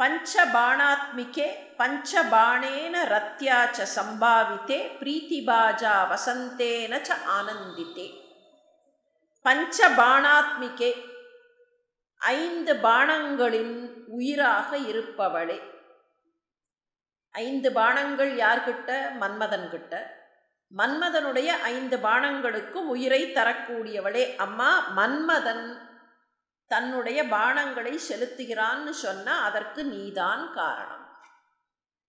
பஞ்சபாணாத்மிகே பஞ்சபாணேன ரத்யா ச சம்பாவித்தே பிரீத்திபாஜா வசந்தேன ச ஆனந்தித்தே பஞ்சபாணாத்மிகே ஐந்து பாணங்களின் உயிராக இருப்பவளே. ஐந்து பாணங்கள் யார்கிட்ட? மன்மதன்கிட்ட. மன்மதனுடைய ஐந்து பாணங்களுக்கும் உயிரை தரக்கூடியவளே அம்மா மன்மதன் தன்னுடைய பானங்களை செலுத்துகிறான்னு சொன்னால் அதற்கு நீதான் காரணம்.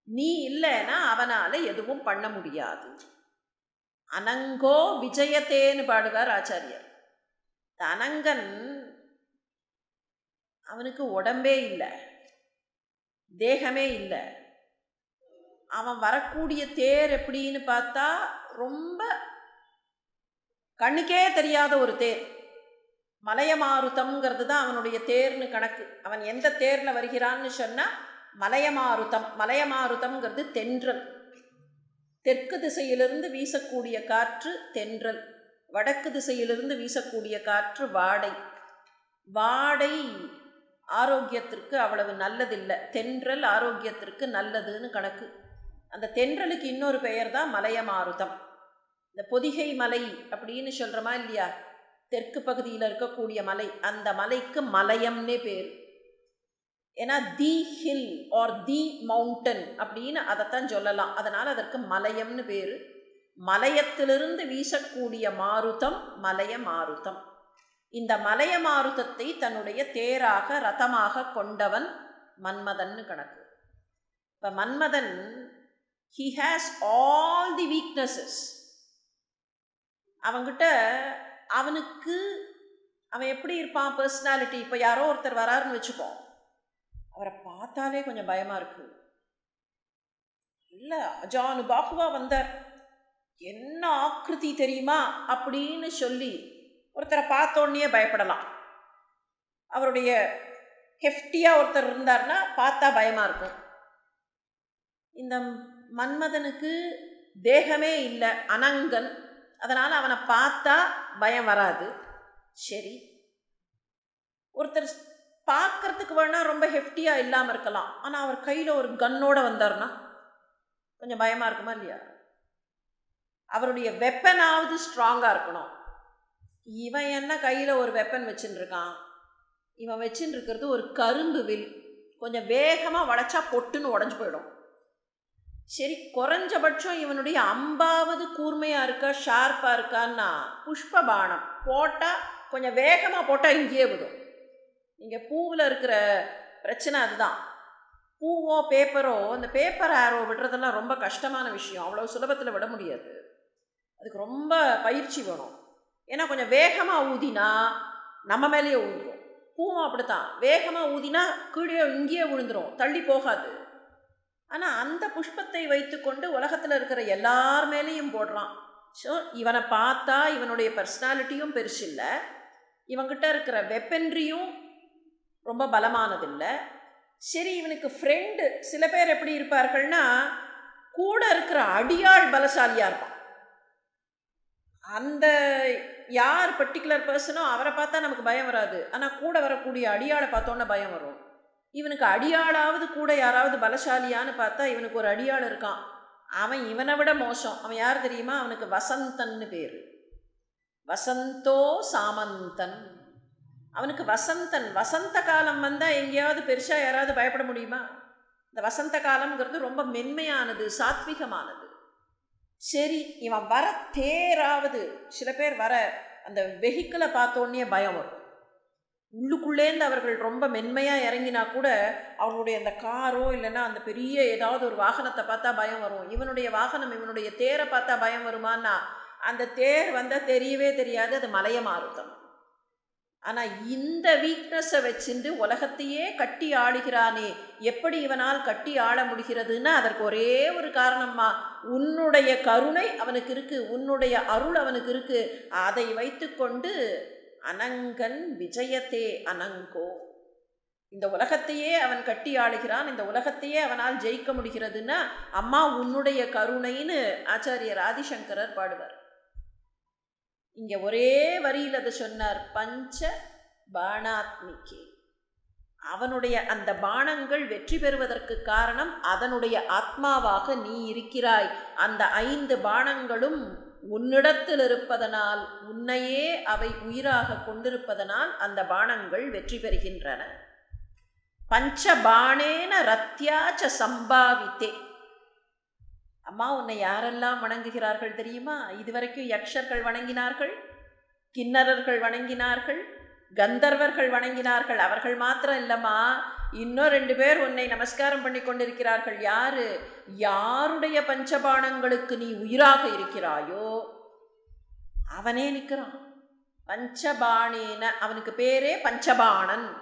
நீ இல்லைன்னா அவனால் எதுவும் பண்ண முடியாது. அனங்கோ விஜயத்தேன்னு பாடுவார் ஆச்சாரியர். அனங்கன் அவனுக்கு உடம்பே இல்லை. தேகமே இல்லை. அவன் வரக்கூடிய தேர் எப்படின்னு பார்த்தா ரொம்ப கண்ணுக்கே தெரியாத ஒரு தேர். மலையமாருத்தம்ங்கிறது தான் அவனுடைய தேர்னு கணக்கு. அவன் எந்த தேரில் வருகிறான்னு சொன்னால் மலையமாருத்தம் மலையமாருத்தம்ங்கிறது தென்றல். தெற்கு திசையிலிருந்து வீசக்கூடிய காற்று தென்றல். வடக்கு திசையிலிருந்து வீசக்கூடிய காற்று வாடை. வாடை ஆரோக்கியத்திற்கு அவ்வளவு நல்லதில்லை. தென்றல் ஆரோக்கியத்திற்கு நல்லதுன்னு கணக்கு. அந்த தென்றலுக்கு இன்னொரு பெயர் தான் மலையமாருதம். இந்த பொதிகை மலை அப்படின்னு சொல்கிறோமா இல்லையா? தெற்கு பகுதியில் இருக்கக்கூடிய மலை அந்த மலைக்கு மலையம்னே பேர். ஏன்னா the hill or the mountain அப்படின்னு அதைத்தான் சொல்லலாம். அதனால் அதற்கு மலையம்னு பேர். மலையத்திலிருந்து வீசக்கூடிய மாருதம் மலைய மாருதம். இந்த மலைய மாருதத்தை தன்னுடைய தேராக ரதமாக கொண்டவன் மன்மதன்னு கணக்கு. இப்போ Manmathan he has all the weaknesses அவங்கிட்ட அவனுக்கு அவன் எப்படி இருப்பான் பர்சனாலிட்டி இப்போ யாரோ ஒருத்தர் வராருன்னு வச்சுப்போம். அவரை பார்த்தாலே கொஞ்சம் பயமாக இருக்கு. இல்லை அஜானு பாகுவா வந்தார். என்ன ஆக்கிருதி தெரியுமா? அப்படின்னு சொல்லி ஒருத்தரை பார்த்தோன்னே பயப்படலாம். அவருடைய ஹெஃப்டியாக ஒருத்தர் இருந்தார்னா பார்த்தா பயமாக இருக்கும். இந்த மன்மதனுக்கு தேகமே இல்லை அனங்கன். அதனால் அவனை பார்த்தா பயம் வராது. சரி. ஒருத்தர் பார்க்கறதுக்கு வேணால் ரொம்ப ஹெஃப்டியாக இல்லாமல் இருக்கலாம். ஆனால் அவர் கையில் ஒரு கன்னோடு வந்தார்னா கொஞ்சம் பயமாக இருக்குமா இல்லையா? அவருடைய வெப்பனாவது ஸ்ட்ராங்காக இருக்கணும். இவன் என்ன கையில் ஒரு வெப்பன் வச்சுன்னு இருக்கான் இவன் வச்சுன்னு இருக்கிறது ஒரு கரும்பு வில். கொஞ்சம் வேகமாக வளைச்சா பொட்டுன்னு உடஞ்சி போயிடும். சரி குறைஞ்சபட்சம் இவனுடைய அம்பாவது கூர்மையாக இருக்கா ஷார்ப்பாக இருக்கான்னா புஷ்ப பானம் போட்டால் கொஞ்சம் வேகமாக போட்டால் இங்கேயே விடும் இங்கே பூவில் இருக்கிற பிரச்சனை அதுதான். பூவோ பேப்பரோ அந்த பேப்பர் ஆரோ விடுறதெல்லாம் ரொம்ப கஷ்டமான விஷயம். அவ்வளோ சுலபத்தில் விட முடியாது. அதுக்கு ரொம்ப பயிற்சி வேணும். ஏன்னா கொஞ்சம் வேகமாக ஊதினா நம்ம மேலேயே ஊந்துடும் பூவும் அப்படித்தான். வேகமாக ஊதினா கீழே இங்கேயே விழுந்துடும் தள்ளி போகாது. ஆனால் அந்த புஷ்பத்தை வைத்துக்கொண்டு உலகத்தில் இருக்கிற எல்லார் மேலேயும் போடுறான். ஸோ இவனை பார்த்தா இவனுடைய பர்சனாலிட்டியும் பெருசு இல்லை இவங்கிட்ட இருக்கிற வெப்பன்றியும் ரொம்ப பலமானதில்லை. சரி இவனுக்கு ஃப்ரெண்டு சில பேர் எப்படி இருப்பார்கள்னா கூட இருக்கிற அடியாள் பலசாலியாக இருப்பான். அந்த யார் பர்டிகுலர் பர்சனோ அவரை பார்த்தா நமக்கு பயம் வராது. ஆனால் கூட வரக்கூடிய அடியாளை பார்த்தோன்னே பயம் வரும். இவனுக்கு அடியாளாவது கூட யாராவது பலசாலியான்னு பார்த்தா இவனுக்கு ஒரு அடியாள் இருக்கான். அவன் இவனை விட மோசம். அவன் யார் தெரியுமா? அவனுக்கு வசந்தன்னு பேர். வசந்தோ சாமந்தன். அவனுக்கு வசந்தன். வசந்த காலம் வந்தால் எங்கேயாவது பெருசாக யாராவது பயப்பட முடியுமா? இந்த வசந்த காலம்ங்கிறது ரொம்ப மென்மையானது சாத்விகமானது. சரி இவன் வர தேராவது சில பேர் வர அந்த வெஹிக்கிளை பார்த்தோன்னே பயம் வரும். உள்ளுக்குள்ளேருந்து அவர்கள் ரொம்ப மென்மையாக இறங்கினா கூட அவனுடைய அந்த காரோ இல்லைன்னா அந்த பெரிய ஏதாவது ஒரு வாகனத்தை பார்த்தா பயம் வரும். இவனுடைய வாகனம் இவனுடைய தேரை பார்த்தா பயம் வருமானா அந்த தேர் வந்தால் தெரியவே தெரியாது அது மலைய மாறுத்தம் ஆனால் இந்த வீக்னஸை வச்சுட்டு உலகத்தையே கட்டி ஆளுகிறானே எப்படி இவனால் கட்டி ஆள முடிகிறதுன்னா அதற்கு ஒரே ஒரு காரணம்மா உன்னுடைய கருணை அவனுக்கு இருக்குது உன்னுடைய அருள் அவனுக்கு இருக்குது அதை வைத்துக்கொண்டு அனங்கன் விஜயத்தே அனங்கோ இந்த உலகத்தையே அவன் கட்டி ஆளுகிறான். இந்த உலகத்தையே அவனால் ஜெயிக்க முடிகிறதுன்னா அம்மா உன்னுடைய கருணைன்னு ஆச்சாரியர் ஆதிசங்கரர் பாடுவார். இங்கே ஒரே வரியில் அதை சொன்னார் பஞ்ச பாணாத்மிகே. அவனுடைய அந்த பானங்கள் வெற்றி பெறுவதற்கு காரணம் அதனுடைய ஆத்மாவாக நீ இருக்கிறாய். அந்த ஐந்து பானங்களும் உன்னிடத்தில் இருப்பதனால் உன்னையே அவை உயிராக கொண்டிருப்பதனால் அந்த பானங்கள் வெற்றி பெறுகின்றன. பஞ்சபாணேன ரத்யாச்ச சம்பாவித்தே அம்மா உன்னை யாரெல்லாம் வணங்குகிறார்கள் தெரியுமா? இதுவரைக்கும் யக்ஷர்கள் வணங்கினார்கள் கிண்ணறர்கள் வணங்கினார்கள் கந்தர்வர்கள் வணங்கினார்கள். அவர்கள் மாத்திரம் இல்லைம்மா இன்னும் ரெண்டு பேர் உன்னை நமஸ்காரம் பண்ணி கொண்டிருக்கிறார்கள். யாரு? யாருடைய பஞ்சபாணங்களுக்கு நீ உயிராக இருக்கிறாயோ அவனே நிற்கிறான். பஞ்சபாணேன அவனுக்கு பேரே Panchabanan.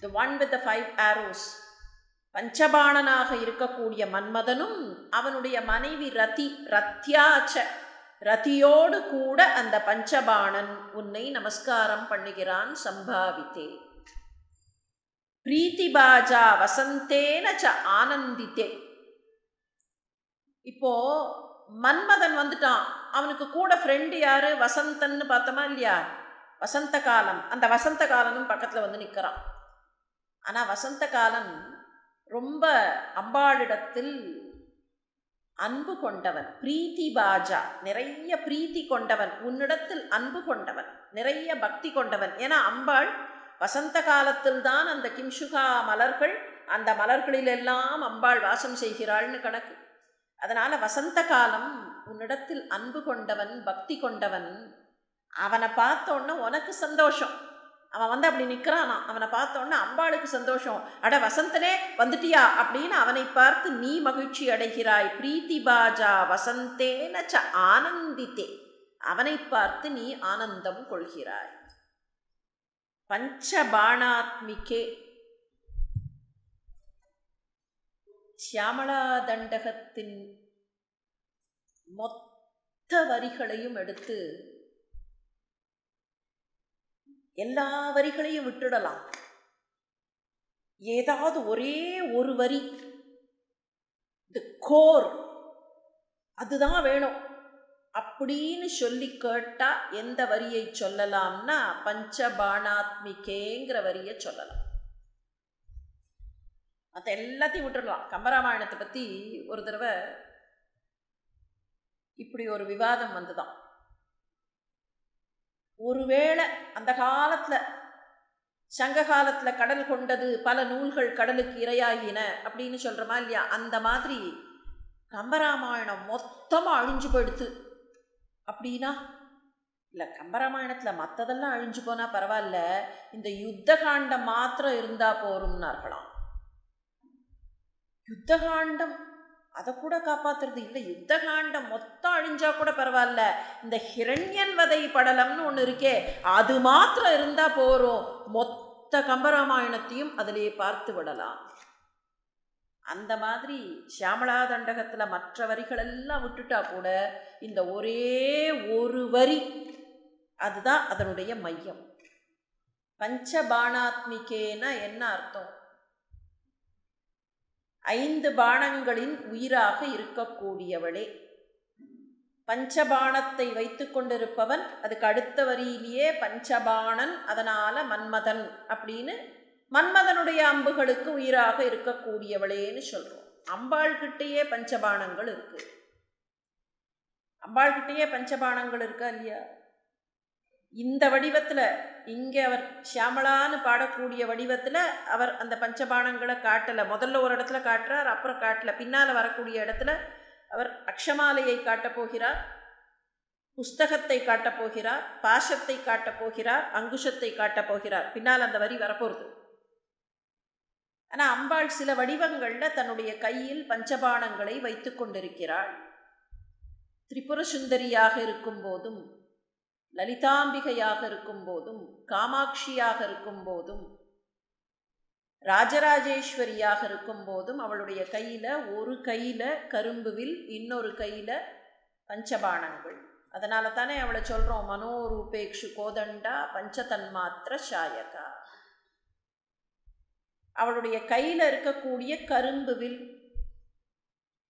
The one with the five arrows பஞ்சபாணனாக இருக்கக்கூடிய மன்மதனும் அவனுடைய மனைவி ரதி ரத்யாச்ச ரதியோடு கூட அந்த பஞ்சபாணன் உன்னை நமஸ்காரம் பண்ணுகிறான் சம்பாவித்தே. பிரீத்திபாஜா வசந்தேன ச ஆனந்தித்தே. இப்போ மன்மதன் வந்துட்டான். அவனுக்கு கூட ஃப்ரெண்டு யாரு? வசந்தன்னு பார்த்தோமா இல்லையா? வசந்த காலம் அந்த வசந்த காலனும் பக்கத்தில் வந்து நிற்கிறான் ஆனால் வசந்த காலன் ரொம்ப அம்பாளிடத்தில் அன்பு கொண்டவன். பிரீத்தி பாஜா. நிறைய பிரீத்தி கொண்டவன். உன்னிடத்தில் அன்பு கொண்டவன். நிறைய பக்தி கொண்டவன். ஏன்னா அம்பாள் வசந்த காலத்தில் தான் அந்த கிம்சுகா மலர்கள் அந்த மலர்களிலெல்லாம் அம்பாள் வாசம் செய்கிறாள்னு கணக்கு. அதனால் வசந்த காலம் உன்னிடத்தில் அன்பு கொண்டவன் பக்தி கொண்டவன். அவனை பார்த்தோன்னே உனக்கு சந்தோஷம். அவன் வந்து அப்படி நிற்கிறானா அவனை பார்த்தோன்னே அம்பாளுக்கு சந்தோஷம். அட வசந்தனே வந்துட்டியா? அப்படின்னு அவனை பார்த்து நீ மகிழ்ச்சி அடைகிறாய். பிரீத்தி பாஜா வசந்தேன ச ஆனந்தித்தே. அவனை பார்த்து நீ ஆனந்தம் கொள்கிறாய். பஞ்சபாணாத்மிகே சியாமளா தண்டகத்தின் மொத்த வரிகளையும் எடுத்து எல்லா வரிகளையும் விட்டுடலாம். ஏதாவது ஒரே ஒரு வரி. The core. அதுதான் வேணும். அப்படின்னு சொல்லி கேட்டால் எந்த வரியை சொல்லலாம்னா பஞ்சபாணாத்மிகேங்கிற வரியை சொல்லலாம். மற்ற எல்லாத்தையும் விட்டுடலாம் கம்பராமாயணத்தை பற்றி ஒரு தடவை இப்படி ஒரு விவாதம் வந்துதான். ஒருவேளை அந்த காலத்தில் சங்க காலத்தில் கடல் கொண்டது பல நூல்கள் கடலுக்கு இரையாகின அப்படின்னு சொல்கிறோமா இல்லையா? அந்த மாதிரி கம்பராமாயணம் மொத்தமாக அழிஞ்சு போயிடுத்து. அப்படின்னா? இல்லை கம்பராமாயணத்தில் மற்றதெல்லாம் அழிஞ்சு போனால் பரவாயில்ல. இந்த யுத்த காண்டம் மாத்திரம் இருந்தால் போரும்னார்களாம் யுத்த காண்டம் அதை கூட காப்பாத்துறது இல்லை. யுத்த காண்டம் மொத்தம் அழிஞ்சா கூட பரவாயில்ல. இந்த ஹிரண்யன் வதை படலம்னு ஒன்று இருக்கே அது மாத்திரம் இருந்தால் போகிறோம் மொத்த கம்பராமாயணத்தையும் அதிலேயே பார்த்து விடலாம். அந்த மாதிரி சியாமலா தண்டகத்தில் மற்ற வரிகளெல்லாம் விட்டுட்டா கூட இந்த ஒரே ஒரு வரி அதுதான் அதனுடைய மையம். பஞ்சபாணாத்மிகேன என்ன அர்த்தம்? ஐந்து பாணங்களின் உயிராக இருக்கக்கூடியவளே. பஞ்சபாணத்தை வைத்து கொண்டிருப்பவன் அதுக்கு அடுத்த வரியிலேயே பஞ்சபாணன் அதனால் மன்மதன் அப்படின்னு மன்மதனுடைய அம்புகளுக்கு உயிராக இருக்கக்கூடியவளேன்னு சொல்கிறோம் அம்பாள்கிட்டேயே பஞ்சபாணங்கள் இருக்குது அம்பாள்கிட்டேயே பஞ்சபாணங்கள் இருக்கா இல்லையா? இந்த வடிவத்தில் இங்கே அவர் ஷியாமளான்னு பாடக்கூடிய வடிவத்தில் அவர் அந்த பஞ்சபாணங்களை காட்டலை. முதல்ல ஒரு இடத்துல காட்டுறார் அப்புறம் காட்டல. பின்னால் வரக்கூடிய இடத்துல அவர் அக்ஷமாலையை காட்டப் போகிறார் புஸ்தகத்தை காட்டப் போகிறார் பாஷத்தை காட்டப் போகிறார் அங்குஷத்தை காட்டப் போகிறார். பின்னால் அந்த வரி வரப்போகிறது ஆனால் அம்பாள் சில வடிவங்களில் தன்னுடைய கையில் பஞ்சபாணங்களை வைத்து கொண்டிருக்கிறாள். திரிபுர சுந்தரியாக இருக்கும் போதும் லலிதாம்பிகையாக இருக்கும் போதும் காமாட்சியாக இருக்கும் போதும் ராஜராஜேஸ்வரியாக இருக்கும் போதும் அவளுடைய கையில் ஒரு கையில் கரும்புவில் இன்னொரு கையில் பஞ்சபாணங்கள் அதனால தானே அவளை சொல்கிறோம் மனோரூபேக்ஷு கோதண்டா பஞ்சதன்மாத்திர சாயகா. அவளுடைய கையில் இருக்கக்கூடிய கரும்புவில்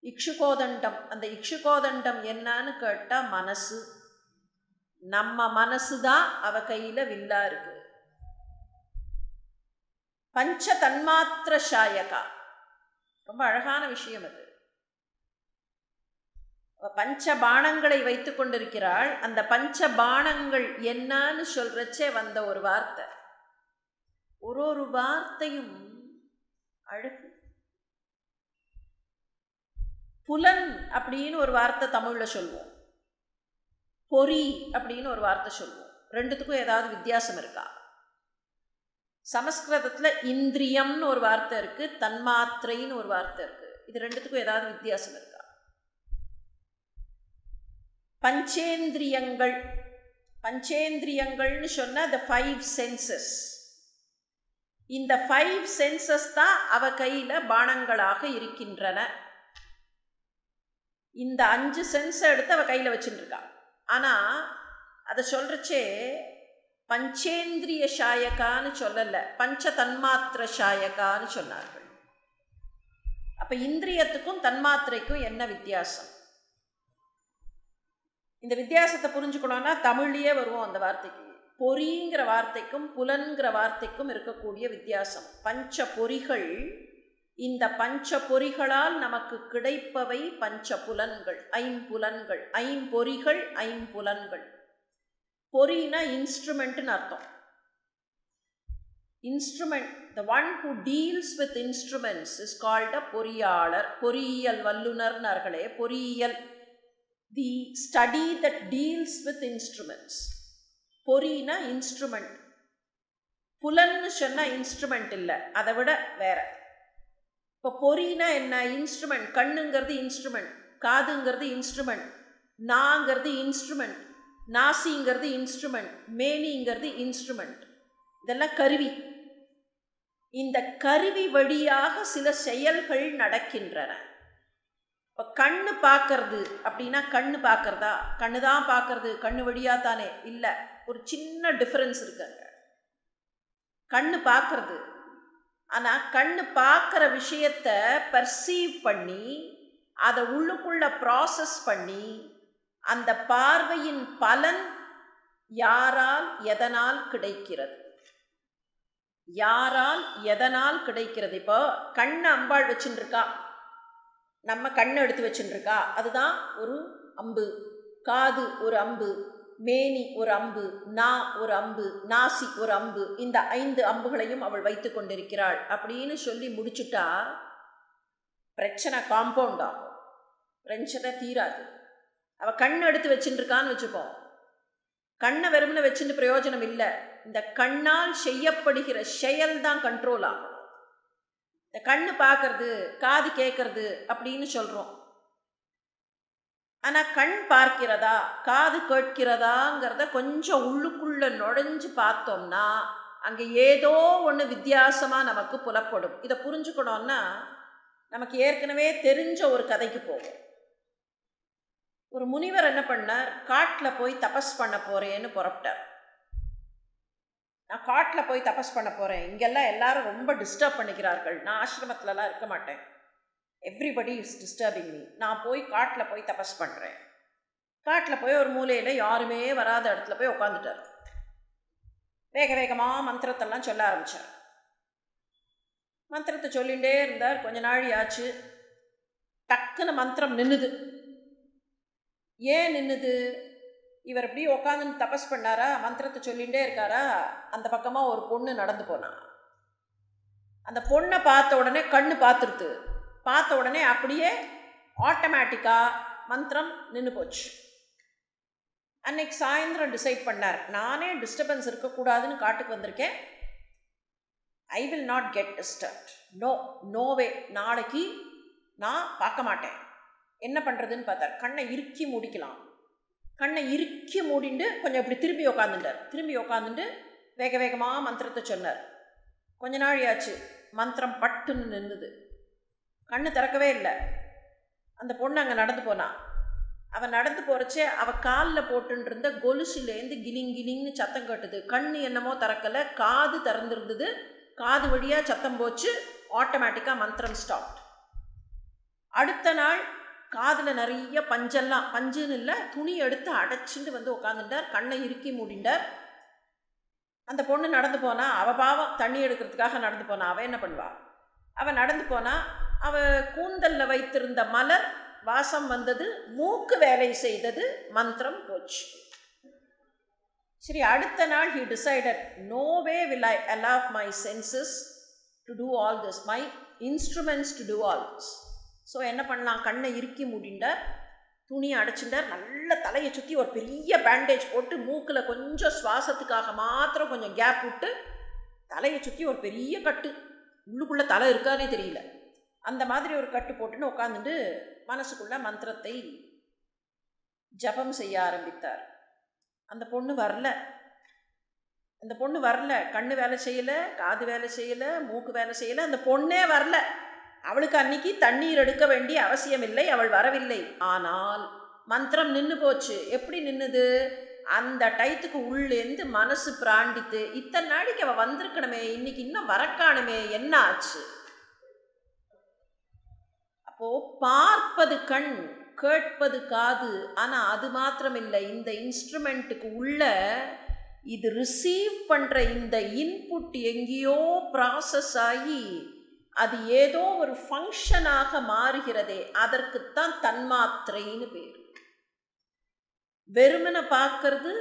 இக்ஷுகோதண்டம். அந்த இக்ஷுகோதண்டம் என்னான்னு கேட்டால் மனசு. நம்ம மனசு தான் அவ கையில் வில்லா இருக்கு. பஞ்ச தன்மாத்திர சாயகா. ரொம்ப அழகான விஷயம் அது. பஞ்ச பானங்களை வைத்து கொண்டிருக்கிறாள். அந்த பஞ்ச பானங்கள் என்னன்னு சொல்றச்சே வந்த ஒரு வார்த்தை. ஒரு ஒரு வார்த்தையும் அழகு. புலன் அப்படின்னு ஒரு வார்த்தை தமிழில் சொல்லுவோம். பொறி அப்படின்னு ஒரு வார்த்தை சொல்லுவோம். ரெண்டுத்துக்கும் ஏதாவது வித்தியாசம் இருக்கா? சமஸ்கிருதத்தில் இந்திரியம்னு ஒரு வார்த்தை இருக்குது தன்மாத்திரைன்னு ஒரு வார்த்தை இருக்குது இது ரெண்டுத்துக்கும் ஏதாவது வித்தியாசம் இருக்கா? பஞ்சேந்திரியங்கள். பஞ்சேந்திரியங்கள்னு சொன்னால் த ஃபைவ் சென்சஸ் இந்த ஃபைவ் சென்சஸ் தான் அவ கையில் பானங்களாக இருக்கின்றன. இந்த அஞ்சு சென்ஸை எடுத்து அவள் கையில் வச்சுட்டுருக்காள் ஆனால் அதை சொல்கிறச்சே பஞ்சேந்திரிய ஷாயகான்னு சொல்லலை பஞ்ச தன்மாத்திர ஷாயகான்னு சொன்னார்கள். அப்போ இந்திரியத்துக்கும் தன்மாத்திரைக்கும் என்ன வித்தியாசம்? இந்த வித்தியாசத்தை புரிஞ்சுக்கணும்னா தமிழ்லேயே வருவோம் அந்த வார்த்தைக்கு. பொறிங்கிற வார்த்தைக்கும் புலன்கிற வார்த்தைக்கும் இருக்கக்கூடிய வித்தியாசம். பஞ்ச பொறிகள் இந்த பஞ்ச பொறிகளால் நமக்கு கிடைப்பவை பஞ்ச புலன்கள் ஐம்புலன்கள். ஐம்பொறிகள் ஐம்புலன்கள். பொறினா இன்ஸ்ட்ருமெண்ட்னு அர்த்தம். Instrument the one who deals with instruments is called a பொறியாளர் பொறியியல் வல்லுநர்னார்களே பொறியியல். The study that deals with instruments பொறினா instrument புலன்னு சொன்னால் இன்ஸ்ட்ருமெண்ட் இல்லை. அதை விட வேற. இப்போ பொறினா என்ன? இன்ஸ்ட்ருமெண்ட் கண்ணுங்கிறது இன்ஸ்ட்ருமெண்ட் காதுங்கிறது இன்ஸ்ட்ருமெண்ட் நாங்கிறது இன்ஸ்ட்ருமெண்ட் நாசிங்கிறது இன்ஸ்ட்ருமெண்ட் மேனிங்கிறது இன்ஸ்ட்ருமெண்ட் இதெல்லாம் கருவி. இந்த கருவி வழியாக சில செயல்கள் நடக்கின்றன. இப்போ கண்ணு பார்க்கறது அப்படின்னா கண்ணு பார்க்கறதா கண்ணு தான் பார்க்கறது கண்ணு வழியாக தானே? இல்லை. ஒரு சின்ன டிஃப்ரென்ஸ் இருக்குங்க கண்ணு பார்க்கறது ஆனால் கண்ணு பார்க்குற விஷயத்த பர்சீவ் பண்ணி அதை உள்ளுக்குள்ளே ப்ராசஸ் பண்ணி அந்த பார்வையின் பலன் யாரால் எதனால் கிடைக்கிறது? யாரால் எதனால் கிடைக்கிறது? இப்போ கண்ணை அம்பாள் வச்சுட்டுருக்கா நம்ம கண்ணை எடுத்து வச்சுட்டுருக்கா அதுதான் ஒரு அம்பு. காது ஒரு அம்பு. மேனி ஒரு அம்பு நா ஒரு அம்பு நாசி ஒரு அம்பு இந்த ஐந்து அம்புகளையும் அவள் வைத்து கொண்டிருக்கிறாள். அப்படின்னு சொல்லி முடிச்சுட்டா பிரச்சனை காம்பவுண்ட் ஆகும். பிரச்சனை தீராது. அவள் கண் எடுத்து வச்சுட்டுருக்கான்னு வச்சுப்போம் கண்ணை வெறுமனை வச்சுட்டு பிரயோஜனம் இல்லை. இந்த கண்ணால் செய்யப்படுகிற செயல் தான் கண்ட்ரோல் ஆகும். இந்த கண்ணு பார்க்கறது காது கேட்கறது அப்படின்னு சொல்கிறோம் ஆனால் கண் பார்க்கிறதா? காது கேட்கிறதாங்கிறத கொஞ்சம் உள்ளுக்குள்ளே நுழைஞ்சு பார்த்தோம்னா அங்கே ஏதோ ஒன்று வித்தியாசமாக நமக்கு புலப்படும். இதை புரிஞ்சுக்கணும்னா நமக்கு ஏற்கனவே தெரிஞ்ச ஒரு கதைக்கு போகும் ஒரு முனிவர் என்ன பண்ணார்? காட்டில் போய் தபஸ் பண்ண போகிறேன்னு புறப்பட்டார். நான் காட்டில் போய் தபஸ் பண்ண போகிறேன் இங்கெல்லாம் எல்லாரும் ரொம்ப டிஸ்டர்ப் பண்ணிக்கிறார்கள். நான் ஆசிரமத்துலலாம் இருக்க மாட்டேன். எவ்ரிபடி இஸ் டிஸ்டர்பிங் மீ நான் போய் காட்டில் போய் தபஸ் பண்ணுறேன் காட்டில் போய் ஒரு மூலையில் யாருமே வராத இடத்துல போய் உட்காந்துட்டார் வேக வேகமாக மந்திரத்தெல்லாம் சொல்ல ஆரம்பித்தார் மந்திரத்தை சொல்லிகிட்டே இருந்தார். கொஞ்ச நாள் ஆச்சு டக்குன்னு மந்திரம் நின்றுது ஏன் நின்றுது இவர் இப்படி உட்காந்துன்னு தபஸ் பண்ணாரா? மந்திரத்தை சொல்லிகிட்டே இருக்காரா? அந்த பக்கமாக ஒரு பொண்ணு நடந்து போனா. அந்த பொண்ணை பார்த்த உடனே கண்ணு பார்த்துருது. பார்த்த உடனே அப்படியே ஆட்டோமேட்டிக்காக மந்திரம் நின்று போச்சு. அன்னைக்கு சாயந்தரம் டிசைட் பண்ணார் நானே டிஸ்டர்பன்ஸ் இருக்கக்கூடாதுன்னு காட்டுக்கு வந்திருக்கேன். I will not get disturbed no no way நாளைக்கு நான் பார்க்க மாட்டேன். என்ன பண்ணுறதுன்னு பார்த்தார். கண்ணை இறுக்கி மூடிக்கலாம். கண்ணை இறுக்கி மூடிண்டு கொஞ்சம் இப்படி திரும்பி உக்காந்துட்டார். திரும்பி உக்காந்துட்டு வேக வேகமாக மந்திரத்தை சொன்னார். கொஞ்ச நாள் ஆச்சு. மந்திரம் பட்டுன்னு நின்றுது கண்ணு திறக்கவே இல்லை. அந்த பொண்ணு அங்கே நடந்து போனான் அவன் நடந்து போகிறச்சே அவள் காலில் போட்டுருந்த கொலுசுலேருந்து கிளிங் கிளிங்னு சத்தம் கட்டுது. கண் என்னமோ திறக்கலை காது திறந்துருந்தது. காது வழியாக சத்தம் போச்சு. ஆட்டோமேட்டிக்காக மந்திரம் ஸ்டாப் அடுத்த நாள் காதில் நிறைய பஞ்செல்லாம் பஞ்சுன்னு இல்லை துணி எடுத்து அடைச்சிட்டு வந்து உட்காந்துட்டார் கண்ணை இறுக்கி மூடிண்டார் அந்த பொண்ணு நடந்து போனால் அவ பாவம் தண்ணி எடுக்கிறதுக்காக நடந்து போனா. அவள் என்ன பண்ணுவாள் அவள் நடந்து போனால் அவ கூந்தலில் வைத்திருந்த மலர் வாசம் வந்தது மூக்கு வேலை செய்தது மந்திரம் போச்சு. சரி அடுத்த நாள் he decided no way will I allow my senses to do all this my instruments to do all this so என்ன பண்ணலாம்? கண்ணை இறுக்கி முடிண்டார் துணியை அடைச்சிட்டார் நல்ல தலையை சுற்றி ஒரு பெரிய பேண்டேஜ் போட்டு மூக்கில் கொஞ்சம் சுவாசத்துக்காக மாத்திரம் கொஞ்சம் கேப் விட்டு தலையை சுற்றி ஒரு பெரிய கட்டு. உள்ளுக்குள்ளே தலை இருக்கானே தெரியல. அந்த மாதிரி ஒரு கட்டு போட்டுன்னு உட்காந்துட்டு மனசுக்குள்ளே மந்திரத்தை ஜபம் செய்ய ஆரம்பித்தார். அந்த பொண்ணு வரல. அந்த பொண்ணு வரல. கண்ணு வேலை செய்யலை காது வேலை செய்யலை மூக்கு வேலை செய்யலை அந்த பொண்ணே வரல. அவளுக்கு அன்னைக்கு தண்ணீர் எடுக்க வேண்டிய அவசியம் இல்லை அவள் வரவில்லை. ஆனால் மந்திரம் நின்று போச்சு. எப்படி நின்னுது? அந்த டயத்துக்கு உள்ளேந்து மனசு பிராண்டித்து இத்தனை நாளைக்கு அவள் வந்திருக்கணுமே இன்னைக்கு இன்னும் வரக்காணுமே என்ன ஆச்சு அப்போ பார்ப்பது கண் கேட்பது காது. ஆனால் அது மாத்திரமில்லை. இந்த இன்ஸ்ட்ருமெண்ட்டுக்கு உள்ள இது ரிசீவ் பண்ணுற இந்த இன்புட் எங்கேயோ ப்ராசஸ் ஆகி அது ஏதோ ஒரு ஃபங்க்ஷனாக மாறுகிறதே. அதற்குத்தான் தன்மாத்திரைன்னு பேர். வெறுமனை பார்க்கறது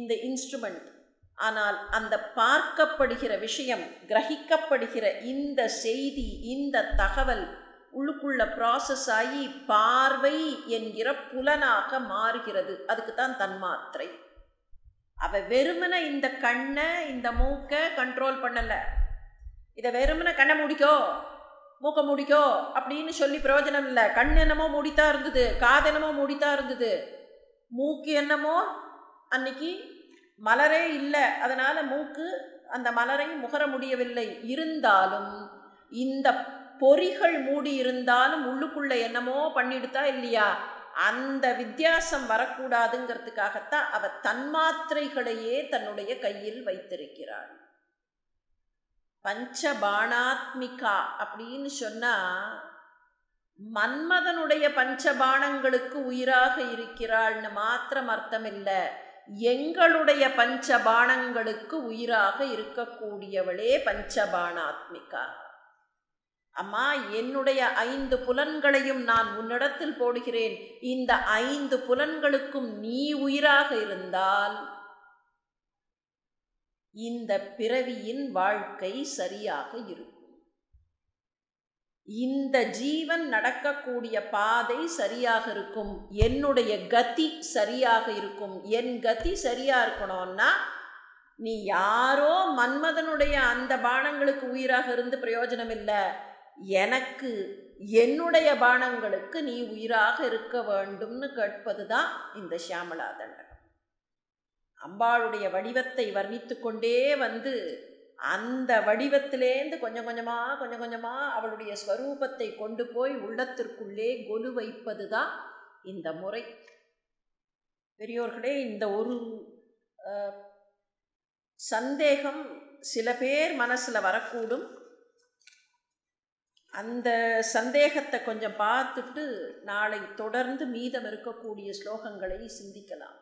இந்த இன்ஸ்ட்ருமெண்ட் ஆனால் அந்த பார்க்கப்படுகிற விஷயம் கிரகிக்கப்படுகிற இந்த செய்தி இந்த தகவல் உள்ளுக்குள்ள ப்ராசஸ் ஆகி பார்வை என்கிற புலனாக மாறுகிறது. அதுக்கு தான் தன்மாத்திரை. அவ வெறுமனை இந்த கண்ணை இந்த மூக்கை கண்ட்ரோல் பண்ணலை. இதை வெறுமனை கண்ணை முடிக்கோ மூக்க முடிக்கோ அப்படின்னு சொல்லி பிரயோஜனம் இல்லை. கண் என்னமோ முடித்தா இருந்தது காது என்னமோ மூடித்தான் இருந்தது. மூக்கு என்னமோ அன்னைக்கு மலரே இல்லை. அதனால் மூக்கு அந்த மலரை முகர முடியவில்லை. இருந்தாலும் இந்த பொறிகள் மூடி இருந்தாலும் உள்ளுக்குள்ளே என்னமோ பண்ணிடுதா இல்லையா? அந்த வித்தியாசம் வரக்கூடாதுங்கிறதுக்காகத்தான் அவ தன்மாத்திரைகளையே தன்னுடைய கையில் வைத்திருக்கிறாள். பஞ்சபாணாத்மிகா அப்படின்னு சொன்னால் மன்மதனுடைய பஞ்சபாணங்களுக்கு உயிராக இருக்கிறாள்னு மாத்திரம் அர்த்தம் இல்லை எங்களுடைய பஞ்சபாணங்களுக்கு உயிராக இருக்கக்கூடியவளே பஞ்சபாணாத்மிகா. அம்மா என்னுடைய ஐந்து புலன்களையும் நான் உன்னிடத்தில் போடுகிறேன். இந்த ஐந்து புலன்களுக்கும் நீ உயிராக இருந்தால் இந்த பிறவியின் வாழ்க்கை சரியாக இருக்கும். இந்த ஜீவன் நடக்கக்கூடிய பாதை சரியாக இருக்கும். என்னுடைய கதி சரியாக இருக்கும். என் கதி சரியாக இருக்கணும்னா நீ யாரோ மன்மதனுடைய அந்த பானங்களுக்கு உயிராக இருந்து பிரயோஜனம் இல்லை எனக்கு என்னுடைய பானங்களுக்கு நீ உயிராக இருக்க வேண்டும்னு கேட்பது தான் இந்த சியாமலா தண்டகம். அம்பாளுடைய வடிவத்தை வர்ணித்து கொண்டே வந்து அந்த வடிவத்திலேருந்து கொஞ்சம் கொஞ்சமாக கொஞ்சம் கொஞ்சமாக அவளுடைய ஸ்வரூபத்தை கொண்டு போய் உள்ளத்திற்குள்ளே கொலு வைப்பது தான் இந்த முறை. பெரியோர்களே இந்த ஒரு சந்தேகம் சில பேர் மனசில் வரக்கூடும். அந்த சந்தேகத்தை கொஞ்சம் பார்த்துட்டு நாளை தொடர்ந்து மீதம் இருக்கக்கூடிய ஸ்லோகங்களை சிந்திக்கலாம்.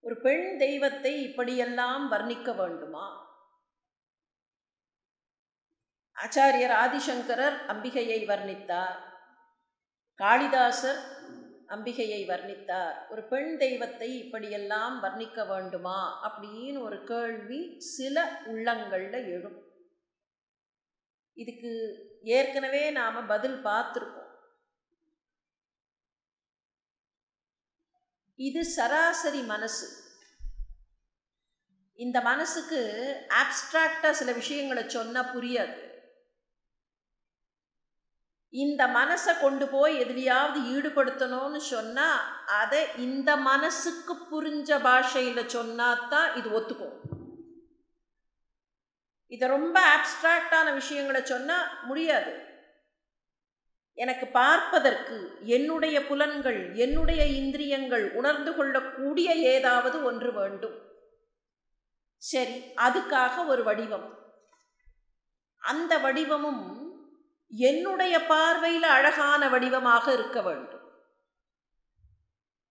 ஒரு பெண் தெய்வத்தை இப்படியெல்லாம் வர்ணிக்க வேண்டுமா? ஆச்சாரியர் ஆதிசங்கரர் அம்பிகையை வர்ணித்தார். காளிதாசர் அம்பிகையை வர்ணித்தார். ஒரு பெண் தெய்வத்தை இப்படியெல்லாம் வர்ணிக்க வேண்டுமா? அப்படின்னு ஒரு கேள்வி சில உள்ளங்களில் எழும். இதுக்கு ஏற்கனவே நாம் பதில் பார்த்துருக்கோம். இது சராசரி மனசு. இந்த மனசுக்கு ஆப்ஸ்ட்ராக்டாக சில விஷயங்களை சொன்னால் புரியாது. இந்த மனசை கொண்டு போய் எதுலையாவது ஈடுபடுத்தணும்னு சொன்னால் அதை இந்த மனசுக்கு புரிஞ்ச பாஷையில் சொன்னாதான் இது ஒத்துக்கும். இதை ரொம்ப ஆப்ஸ்ட்ராக்டான விஷயங்களை சொன்னால் முடியாது. எனக்கு பார்ப்பதற்கு என்னுடைய புலன்கள் என்னுடைய இந்திரியங்கள் உணர்ந்து கொள்ளக்கூடிய ஏதாவது ஒன்று வேண்டும். சரி அதுக்காக ஒரு வடிவம். அந்த வடிவமும் என்னுடைய பார்வையில் அழகான வடிவமாக இருக்க வேண்டும்.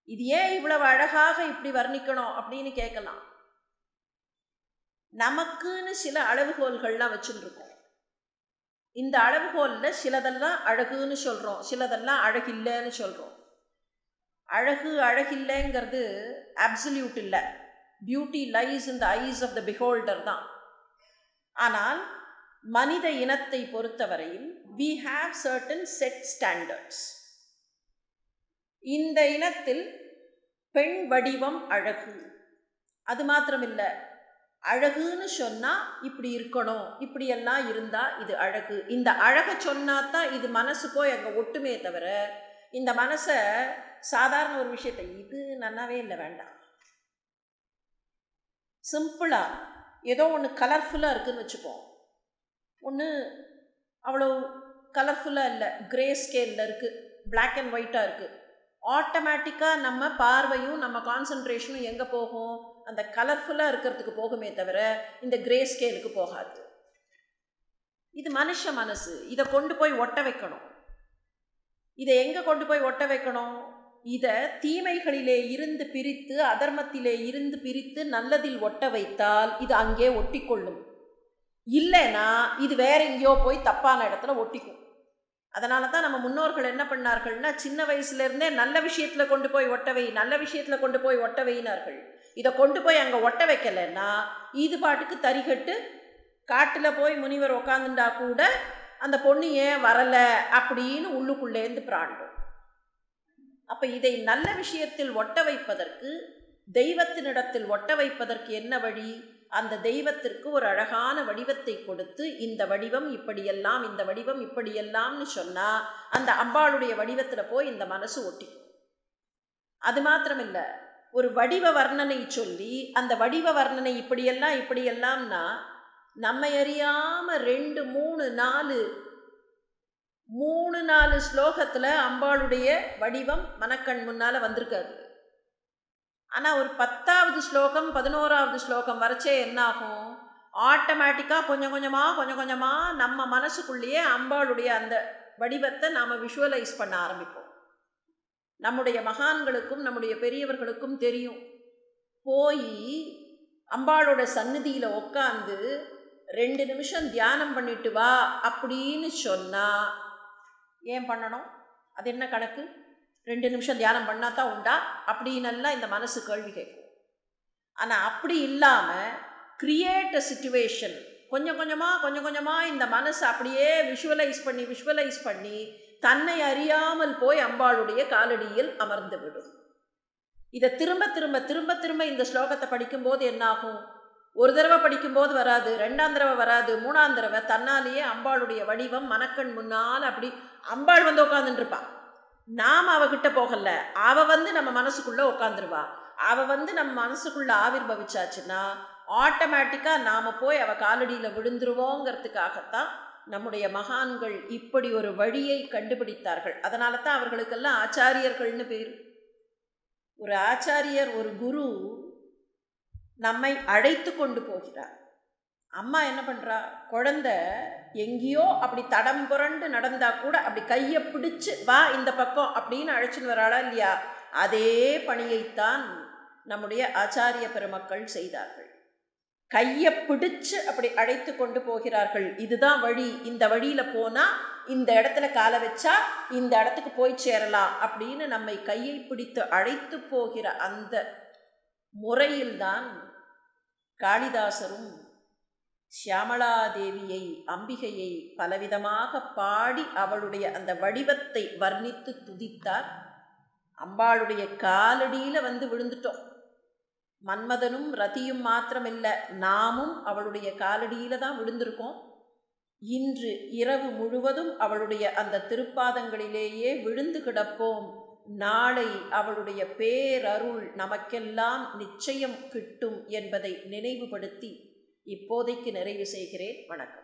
இது ஏன் இவ்வளவு அழகாக இப்படி வர்ணிக்கணும் அப்படின்னு கேட்கலாம் நமக்குன்னு சில அளவுகோல்கள்லாம் வச்சுருக்கோம். இந்த அளவுகோலில் சிலதெல்லாம் அழகுன்னு சொல்கிறோம் சிலதெல்லாம் அழகில்லைன்னு சொல்கிறோம் அழகு அழகில்லைங்கிறது அப்சல்யூட் இல்லை. Beauty lies in the eyes of the beholder தான். ஆனால் மனித இனத்தை பொறுத்தவரையில் we have certain set standards இந்த இனத்தில் பெண் வடிவம் அழகு. அது மாத்திரமில்லை. அழகுன்னு சொன்னால் இப்படி இருக்கணும். இப்படியெல்லாம் இருந்தால் இது அழகு. இந்த அழகை சொன்னா தான் இது மனசுக்கோ எங்கள் ஒட்டுமே தவிர இந்த மனசை சாதாரண ஒரு விஷயத்தை இது நல்லாவே இல்லை வேண்டாம். சிம்பிளாக ஏதோ ஒன்று கலர்ஃபுல்லாக இருக்குதுன்னு வச்சுப்போம். ஒன்று அவ்வளோ கலர்ஃபுல்லாக இல்லை க்ரே ஸ்கேலில் இருக்குது பிளாக் அண்ட் ஒயிட்டாக இருக்குது ஆட்டோமேட்டிக்காக நம்ம பார்வையும் நம்ம கான்சன்ட்ரேஷனும் எங்கே போகும்? அந்த கலர்ஃபுல்லாக இருக்கிறதுக்கு போகுமே தவிர இந்த கிரே ஸ்கேலுக்கு போகாது. இது மனுஷ மனசு. இதை கொண்டு போய் ஒட்ட வைக்கணும். இதை எங்கே கொண்டு போய் ஒட்ட வைக்கணும்? இதை தீமைகளிலே இருந்து பிரித்து அதர்மத்திலே இருந்து பிரித்து நல்லதில் ஒட்ட வைத்தால் இது அங்கே ஒட்டிக்கொள்ளும். இல்லைன்னா இது வேற எங்கேயோ போய் தப்பான இடத்துல ஒட்டிக்கும். அதனால தான் நம்ம முன்னோர்கள் என்ன பண்ணார்கள்னா சின்ன வயசுலேருந்தே நல்ல விஷயத்தில் கொண்டு போய் ஒட்டவை நல்ல விஷயத்தில் கொண்டு போய் ஒட்ட வைனார்கள். இதை கொண்டு போய் அங்கே ஒட்ட வைக்கலைன்னா இது பாட்டுக்கு தறிகட்டு காட்டில் போய் முனிவர் உக்காந்துண்டா கூட அந்த பொண்ணு ஏன் வரலை அப்படின்னு உள்ளுக்குள்ளேருந்து பிராண்டும். அப்போ இதை நல்ல விஷயத்தில் ஒட்ட வைப்பதற்கு தெய்வத்தினிடத்தில் ஒட்ட வைப்பதற்கு என்ன வழி? அந்த தெய்வத்திற்கு ஒரு அழகான வடிவத்தை கொடுத்து இந்த வடிவம் இப்படியெல்லாம் இந்த வடிவம் இப்படியெல்லாம்னு சொன்னால் அந்த அம்பாளுடைய வடிவத்தில் போய் இந்த மனசு ஒட்டிக்கும். அது மாத்திரமில்லை ஒரு வடிவ வர்ணனை சொல்லி அந்த வடிவ வர்ணனை இப்படியெல்லாம் இப்படியெல்லாம்னா நம்ம அறியாமல் ரெண்டு மூணு நாலு மூணு நாலு ஸ்லோகத்தில் அம்பாளுடைய வடிவம் மனக்கண் முன்னால் வந்திருக்காது. ஆனால் ஒரு பத்தாவது ஸ்லோகம் பதினோராவது ஸ்லோகம் வரைச்சே என்னாகும்? ஆட்டோமேட்டிக்காக கொஞ்சம் கொஞ்சமாக கொஞ்சம் கொஞ்சமாக நம்ம மனசுக்குள்ளேயே அம்பாளுடைய அந்த வடிவத்தை நாம் விஷுவலைஸ் பண்ண ஆரம்பிப்போம். நம்முடைய மகான்களுக்கும் நம்முடைய பெரியவர்களுக்கும் தெரியும். போய் அம்பாளோட சந்நிதியில் உட்காந்து ரெண்டு நிமிஷம் தியானம் பண்ணிட்டு வா அப்படின்னு சொன்னால் ஏன் பண்ணணும்? அது என்ன கணக்கு? ரெண்டு நிமிஷம் தியானம் பண்ணால் தான் உண்டா அப்படின்னெல்லாம் இந்த மனசு கேள்வி கேட்கும். ஆனால் அப்படி இல்லாமல் கிரியேட் அ சுச்சுவேஷன் கொஞ்சம் கொஞ்சமாக கொஞ்சம் கொஞ்சமாக இந்த மனசு அப்படியே விஷுவலைஸ் பண்ணி விஷுவலைஸ் பண்ணி தன்னை அறியாமல் போய் அம்பாளுடைய காலடியில் அமர்ந்து விடும். இதை திரும்ப திரும்ப திரும்ப திரும்ப இந்த ஸ்லோகத்தை படிக்கும்போது என்னாகும்? ஒரு தடவை படிக்கும்போது வராது ரெண்டாம் தடவை வராது மூணாம் தடவை தன்னாலேயே அம்பாளுடைய வடிவம் மனக்கண் முன்னால் அப்படி அம்பாள் வந்து உட்காந்துட்டுருப்பாள் நாம் அவகிட்ட போகல. அவ வந்து நம்ம மனசுக்குள்ளே உட்காந்துருவா அவ வந்து நம்ம மனசுக்குள்ளே ஆவிர்பவிச்சாச்சுன்னா ஆட்டோமேட்டிக்காக நாம் போய் அவள் காலடியில் விழுந்துருவோங்கிறதுக்காகத்தான் நம்முடைய மகான்கள் இப்படி ஒரு வழியை கண்டுபிடித்தார்கள். அதனால தான் அவர்களுக்கெல்லாம் ஆச்சாரியர்கள்னு பேர். ஒரு ஆச்சாரியர் ஒரு குரு நம்மை அழைத்து கொண்டு போகிறார். அம்மா என்ன பண்ணுறா குழந்த எங்கேயோ அப்படி தடம் புரண்டு நடந்தால் கூட அப்படி கையை பிடிச்சு வா இந்த பக்கம் அப்படின்னு அழைச்சின்னு வராளா இல்லையா? அதே பணியைத்தான் நம்முடைய ஆச்சாரிய பெருமக்கள் செய்தார்கள். கையை பிடிச்சு அப்படி அழைத்து கொண்டு போகிறார்கள். இதுதான் வழி. இந்த வழியில் போனால் இந்த இடத்துல காலை வச்சா இந்த இடத்துக்கு போய் சேரலாம் அப்படின்னு நம்மை கையை பிடித்து அழைத்து போகிற அந்த முறையில்தான் காளிதாசரும் சியாமளாதேவியை அம்பிகையை பலவிதமாக பாடி அவளுடைய அந்த வடிவத்தை வர்ணித்து துதித்தார். அம்பாளுடைய காலடியில் வந்து விழுந்துட்டோம். மன்மதனும் ரதியும் மாத்திரமில்லை நாமும் அவளுடைய காலடியில் தான் விழுந்திருக்கோம். இன்று இரவு முழுவதும் அவளுடைய அந்த திருப்பாதங்களிலேயே விழுந்து கிடப்போம். நாளை அவளுடைய பேரருள் நமக்கெல்லாம் நிச்சயம் கிட்டும் என்பதை நினைவுபடுத்தி இப்போதைக்கு நிறைவு செய்கிறேன். வணக்கம்.